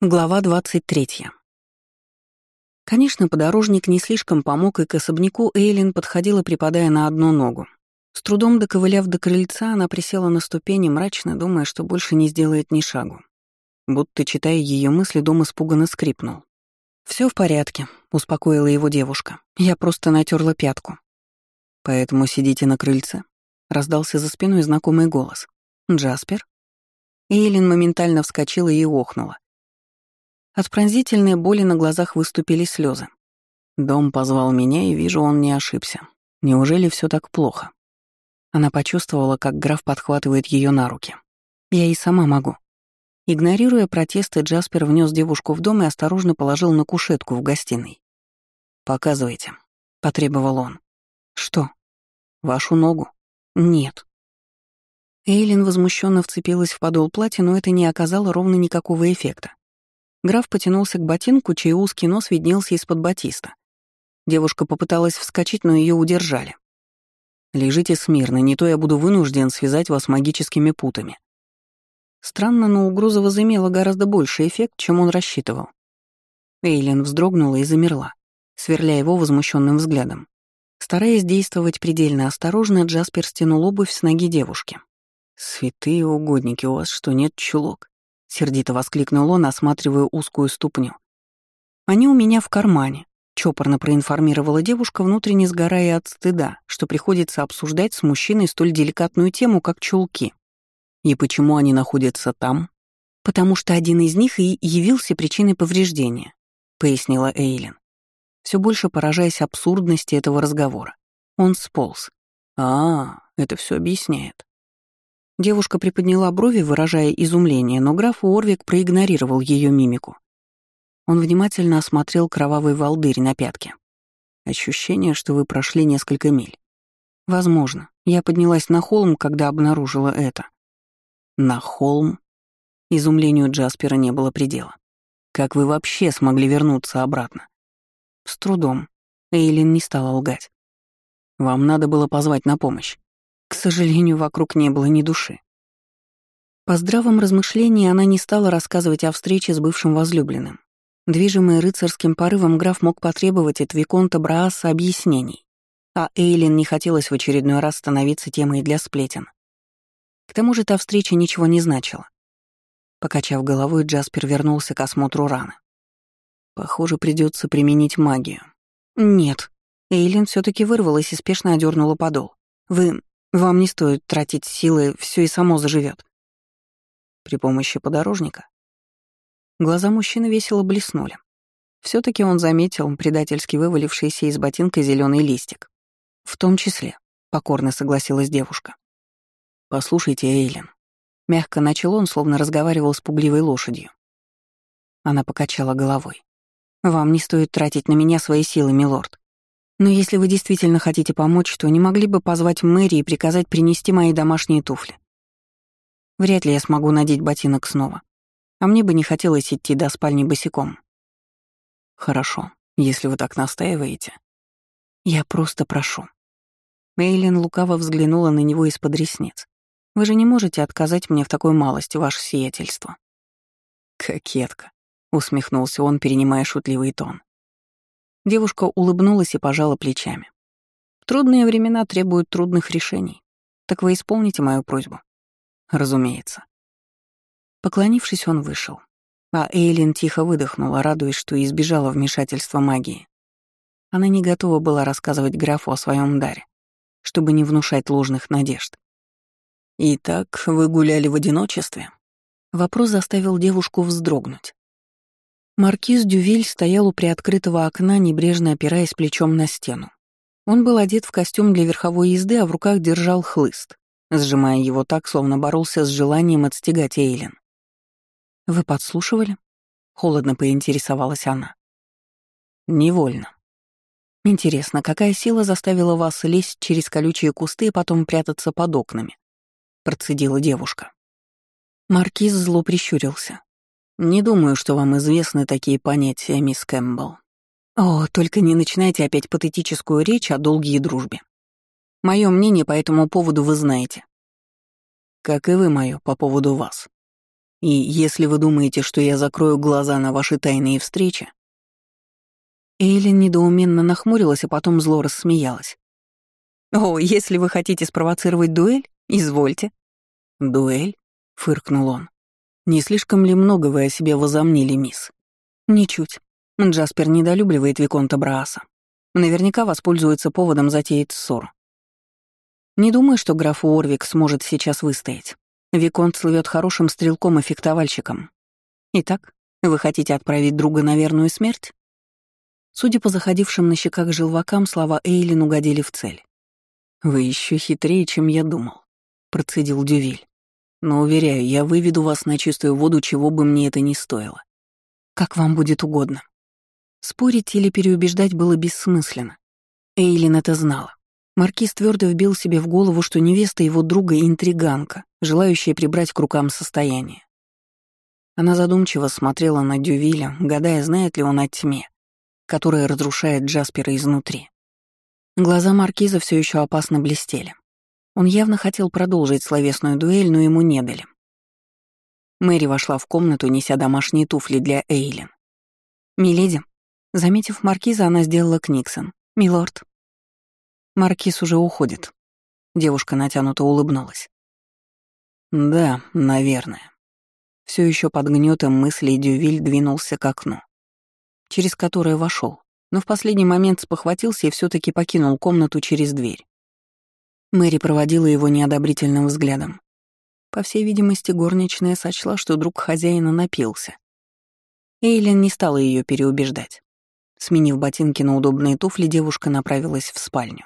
Глава 23. Конечно, подорожник не слишком помог, и к особняку Эйлин подходила, припадая на одну ногу. С трудом доковыляв до крыльца, она присела на ступени, мрачно думая, что больше не сделает ни шагу. Будто, читая ее мысли, дом испуганно скрипнул. Все в порядке», — успокоила его девушка. «Я просто натерла пятку». «Поэтому сидите на крыльце», — раздался за спиной знакомый голос. «Джаспер?» Эйлин моментально вскочила и охнула. От пронзительной боли на глазах выступили слезы. Дом позвал меня, и вижу, он не ошибся. Неужели все так плохо? Она почувствовала, как граф подхватывает ее на руки. Я и сама могу. Игнорируя протесты, Джаспер внес девушку в дом и осторожно положил на кушетку в гостиной. «Показывайте», — потребовал он. «Что? Вашу ногу?» «Нет». Эйлин возмущенно вцепилась в подол платья, но это не оказало ровно никакого эффекта. Граф потянулся к ботинку, чей узкий нос виднелся из-под батиста. Девушка попыталась вскочить, но ее удержали. «Лежите смирно, не то я буду вынужден связать вас магическими путами». Странно, но угроза возымела гораздо больший эффект, чем он рассчитывал. Эйлин вздрогнула и замерла, сверля его возмущенным взглядом. Стараясь действовать предельно осторожно, Джаспер стянул обувь с ноги девушки. «Святые угодники, у вас что, нет чулок?» Сердито воскликнул он, осматривая узкую ступню. Они у меня в кармане, чопорно проинформировала девушка, внутренне сгорая от стыда, что приходится обсуждать с мужчиной столь деликатную тему, как чулки. И почему они находятся там? Потому что один из них и явился причиной повреждения, пояснила Эйлин, все больше поражаясь абсурдности этого разговора. Он сполз. А, это все объясняет. Девушка приподняла брови, выражая изумление, но граф Уорвик проигнорировал ее мимику. Он внимательно осмотрел кровавый волдырь на пятке. Ощущение, что вы прошли несколько миль. Возможно. Я поднялась на холм, когда обнаружила это. На холм? Изумлению Джаспера не было предела. Как вы вообще смогли вернуться обратно? С трудом. Эйлин не стала лгать. Вам надо было позвать на помощь. К сожалению, вокруг не было ни души. По здравом размышлении она не стала рассказывать о встрече с бывшим возлюбленным. Движимый рыцарским порывом граф мог потребовать от Виконта Брааса объяснений, а Эйлин не хотелось в очередной раз становиться темой для сплетен. К тому же та встреча ничего не значила. Покачав головой, Джаспер вернулся к осмотру раны. Похоже, придется применить магию. Нет. Эйлин все таки вырвалась и спешно одернула подол. Вы вам не стоит тратить силы, все и само заживет. При помощи подорожника. Глаза мужчины весело блеснули. все таки он заметил предательски вывалившийся из ботинка зеленый листик. В том числе, покорно согласилась девушка. «Послушайте, Эйлин». Мягко начал он, словно разговаривал с пугливой лошадью. Она покачала головой. «Вам не стоит тратить на меня свои силы, милорд. Но если вы действительно хотите помочь, то не могли бы позвать Мэри и приказать принести мои домашние туфли. Вряд ли я смогу надеть ботинок снова. А мне бы не хотелось идти до спальни босиком. Хорошо, если вы так настаиваете. Я просто прошу. Мейлин лукаво взглянула на него из-под ресниц. Вы же не можете отказать мне в такой малости, ваше сиятельство. Кокетка, усмехнулся он, перенимая шутливый тон. Девушка улыбнулась и пожала плечами. Трудные времена требуют трудных решений. Так вы исполните мою просьбу? Разумеется. Поклонившись, он вышел. А Эйлин тихо выдохнула, радуясь, что избежала вмешательства магии. Она не готова была рассказывать графу о своем даре, чтобы не внушать ложных надежд. «Итак, вы гуляли в одиночестве?» Вопрос заставил девушку вздрогнуть. Маркиз Дювиль стоял у приоткрытого окна, небрежно опираясь плечом на стену. Он был одет в костюм для верховой езды, а в руках держал хлыст, сжимая его так, словно боролся с желанием отстегать Эйлин. «Вы подслушивали?» — холодно поинтересовалась она. «Невольно. Интересно, какая сила заставила вас лезть через колючие кусты и потом прятаться под окнами?» — процедила девушка. Маркиз зло прищурился. Не думаю, что вам известны такие понятия, мисс Кэмпбелл. О, только не начинайте опять патетическую речь о долгие дружбе. Мое мнение по этому поводу вы знаете. Как и вы мое по поводу вас. И если вы думаете, что я закрою глаза на ваши тайные встречи...» Эйлин недоуменно нахмурилась, а потом зло рассмеялась. «О, если вы хотите спровоцировать дуэль, извольте». «Дуэль?» — фыркнул он. «Не слишком ли много вы о себе возомнили, мисс?» «Ничуть. Джаспер недолюбливает Виконта Брааса. Наверняка воспользуется поводом затеять ссору. Не думаю, что граф Уорвик сможет сейчас выстоять. Виконт слывет хорошим стрелком и фехтовальщиком. Итак, вы хотите отправить друга на верную смерть? Судя по заходившим на щеках желвакам, слова Эйлин угодили в цель. «Вы еще хитрее, чем я думал», — процедил Дювиль. «Но, уверяю, я выведу вас на чистую воду, чего бы мне это ни стоило. Как вам будет угодно». Спорить или переубеждать было бессмысленно. Эйлин это знала. Маркиз твердо вбил себе в голову, что невеста его друга — интриганка, желающая прибрать к рукам состояние. Она задумчиво смотрела на Дювиля, гадая, знает ли он о тьме, которая разрушает Джаспера изнутри. Глаза Маркиза все еще опасно блестели. Он явно хотел продолжить словесную дуэль, но ему не дали. Мэри вошла в комнату, неся домашние туфли для Эйлин. «Миледи», Заметив маркиза, она сделала Книксон. «Милорд». «Маркиз уже уходит». Девушка натянуто улыбнулась. «Да, наверное». Все еще под гнетом мыслей Дювиль двинулся к окну, через которое вошел, но в последний момент спохватился и все таки покинул комнату через дверь. Мэри проводила его неодобрительным взглядом. По всей видимости, горничная сочла, что друг хозяина напился. Эйлин не стала ее переубеждать. Сменив ботинки на удобные туфли, девушка направилась в спальню.